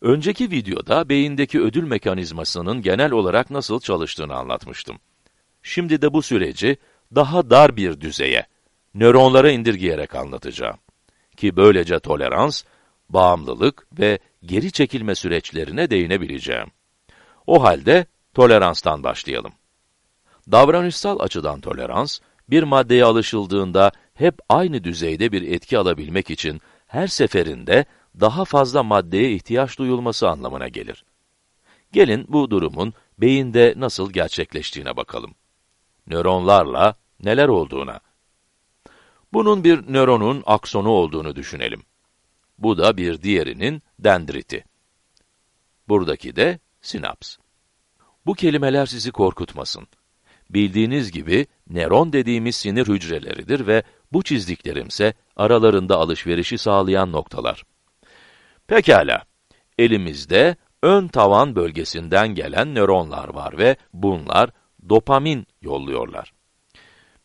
Önceki videoda beyindeki ödül mekanizmasının genel olarak nasıl çalıştığını anlatmıştım. Şimdi de bu süreci daha dar bir düzeye, nöronlara indirgeyerek anlatacağım. Ki böylece tolerans, bağımlılık ve geri çekilme süreçlerine değinebileceğim. O halde toleranstan başlayalım. Davranışsal açıdan tolerans, bir maddeye alışıldığında hep aynı düzeyde bir etki alabilmek için her seferinde daha fazla maddeye ihtiyaç duyulması anlamına gelir. Gelin bu durumun beyinde nasıl gerçekleştiğine bakalım. Nöronlarla neler olduğuna. Bunun bir nöronun aksonu olduğunu düşünelim. Bu da bir diğerinin dendriti. Buradaki de sinaps. Bu kelimeler sizi korkutmasın. Bildiğiniz gibi nöron dediğimiz sinir hücreleridir ve bu çizdiklerimse aralarında alışverişi sağlayan noktalar. Pekala, elimizde ön tavan bölgesinden gelen nöronlar var ve bunlar dopamin yolluyorlar.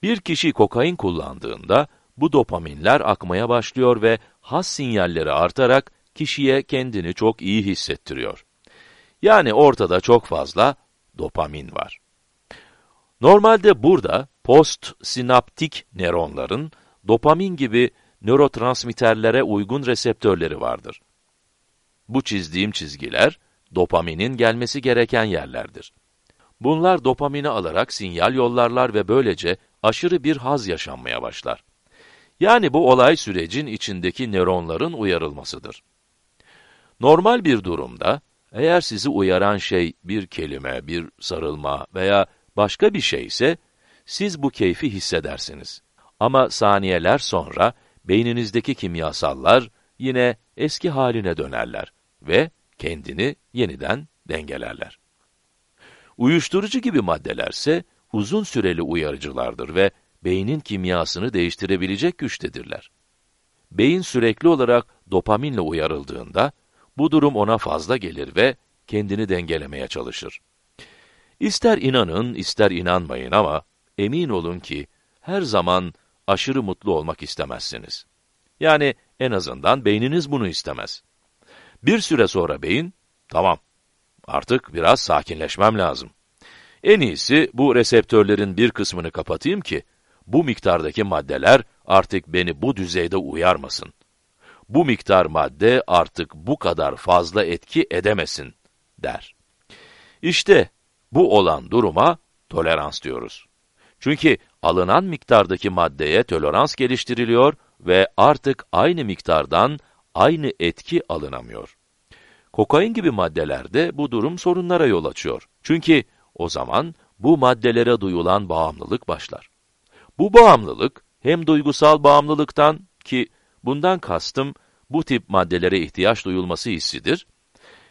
Bir kişi kokain kullandığında bu dopaminler akmaya başlıyor ve has sinyalleri artarak kişiye kendini çok iyi hissettiriyor. Yani ortada çok fazla dopamin var. Normalde burada postsinaptik nöronların dopamin gibi nörotransmitterlere uygun reseptörleri vardır. Bu çizdiğim çizgiler dopaminin gelmesi gereken yerlerdir. Bunlar dopamini alarak sinyal yollarlar ve böylece aşırı bir haz yaşanmaya başlar. Yani bu olay sürecin içindeki nöronların uyarılmasıdır. Normal bir durumda, eğer sizi uyaran şey bir kelime, bir sarılma veya başka bir şey ise, siz bu keyfi hissedersiniz. Ama saniyeler sonra, beyninizdeki kimyasallar yine eski haline dönerler ve kendini yeniden dengelerler. Uyuşturucu gibi maddelerse, uzun süreli uyarıcılardır ve beynin kimyasını değiştirebilecek güçtedirler. Beyin sürekli olarak dopaminle uyarıldığında, bu durum ona fazla gelir ve kendini dengelemeye çalışır. İster inanın, ister inanmayın ama emin olun ki her zaman aşırı mutlu olmak istemezsiniz. Yani en azından beyniniz bunu istemez. Bir süre sonra beyin, tamam, artık biraz sakinleşmem lazım. En iyisi bu reseptörlerin bir kısmını kapatayım ki, bu miktardaki maddeler artık beni bu düzeyde uyarmasın. Bu miktar madde artık bu kadar fazla etki edemesin, der. İşte bu olan duruma tolerans diyoruz. Çünkü alınan miktardaki maddeye tolerans geliştiriliyor ve artık aynı miktardan aynı etki alınamıyor. Kokain gibi maddelerde bu durum sorunlara yol açıyor. Çünkü o zaman bu maddelere duyulan bağımlılık başlar. Bu bağımlılık hem duygusal bağımlılıktan ki bundan kastım bu tip maddelere ihtiyaç duyulması hissidir,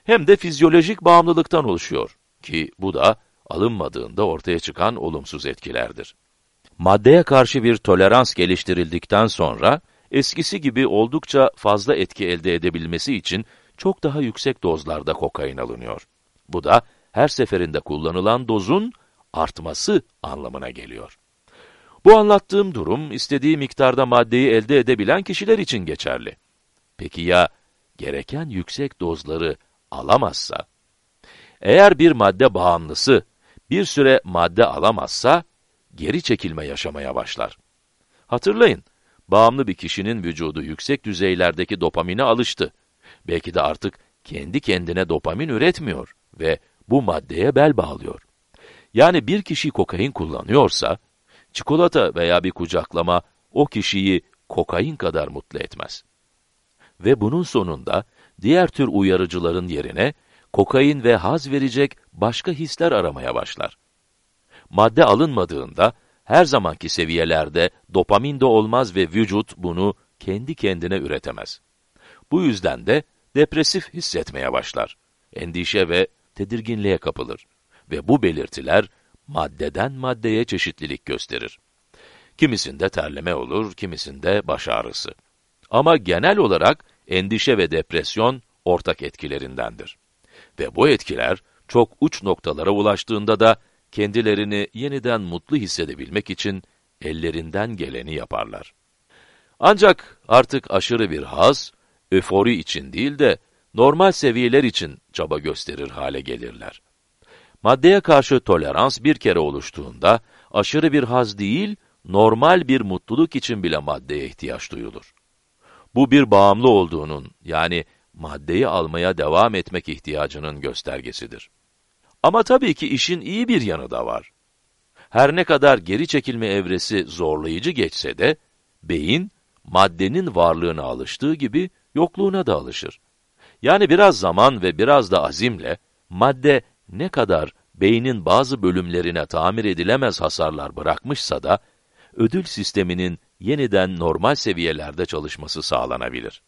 hem de fizyolojik bağımlılıktan oluşuyor ki bu da alınmadığında ortaya çıkan olumsuz etkilerdir. Maddeye karşı bir tolerans geliştirildikten sonra, eskisi gibi oldukça fazla etki elde edebilmesi için çok daha yüksek dozlarda kokain alınıyor. Bu da her seferinde kullanılan dozun artması anlamına geliyor. Bu anlattığım durum, istediği miktarda maddeyi elde edebilen kişiler için geçerli. Peki ya, gereken yüksek dozları alamazsa? Eğer bir madde bağımlısı, bir süre madde alamazsa, geri çekilme yaşamaya başlar. Hatırlayın, bağımlı bir kişinin vücudu yüksek düzeylerdeki dopamine alıştı. Belki de artık kendi kendine dopamin üretmiyor ve bu maddeye bel bağlıyor. Yani bir kişi kokain kullanıyorsa, çikolata veya bir kucaklama o kişiyi kokain kadar mutlu etmez. Ve bunun sonunda diğer tür uyarıcıların yerine kokain ve haz verecek başka hisler aramaya başlar. Madde alınmadığında her zamanki seviyelerde dopamin de olmaz ve vücut bunu kendi kendine üretemez. Bu yüzden de depresif hissetmeye başlar. Endişe ve tedirginliğe kapılır ve bu belirtiler maddeden maddeye çeşitlilik gösterir. Kimisinde terleme olur, kimisinde baş ağrısı. Ama genel olarak endişe ve depresyon ortak etkilerindendir. Ve bu etkiler çok uç noktalara ulaştığında da kendilerini yeniden mutlu hissedebilmek için ellerinden geleni yaparlar. Ancak artık aşırı bir haz, öfori için değil de normal seviyeler için çaba gösterir hale gelirler. Maddeye karşı tolerans bir kere oluştuğunda, aşırı bir haz değil, normal bir mutluluk için bile maddeye ihtiyaç duyulur. Bu bir bağımlı olduğunun, yani maddeyi almaya devam etmek ihtiyacının göstergesidir. Ama tabii ki işin iyi bir yanı da var. Her ne kadar geri çekilme evresi zorlayıcı geçse de, beyin, maddenin varlığına alıştığı gibi yokluğuna da alışır. Yani biraz zaman ve biraz da azimle, madde ne kadar beynin bazı bölümlerine tamir edilemez hasarlar bırakmışsa da, ödül sisteminin yeniden normal seviyelerde çalışması sağlanabilir.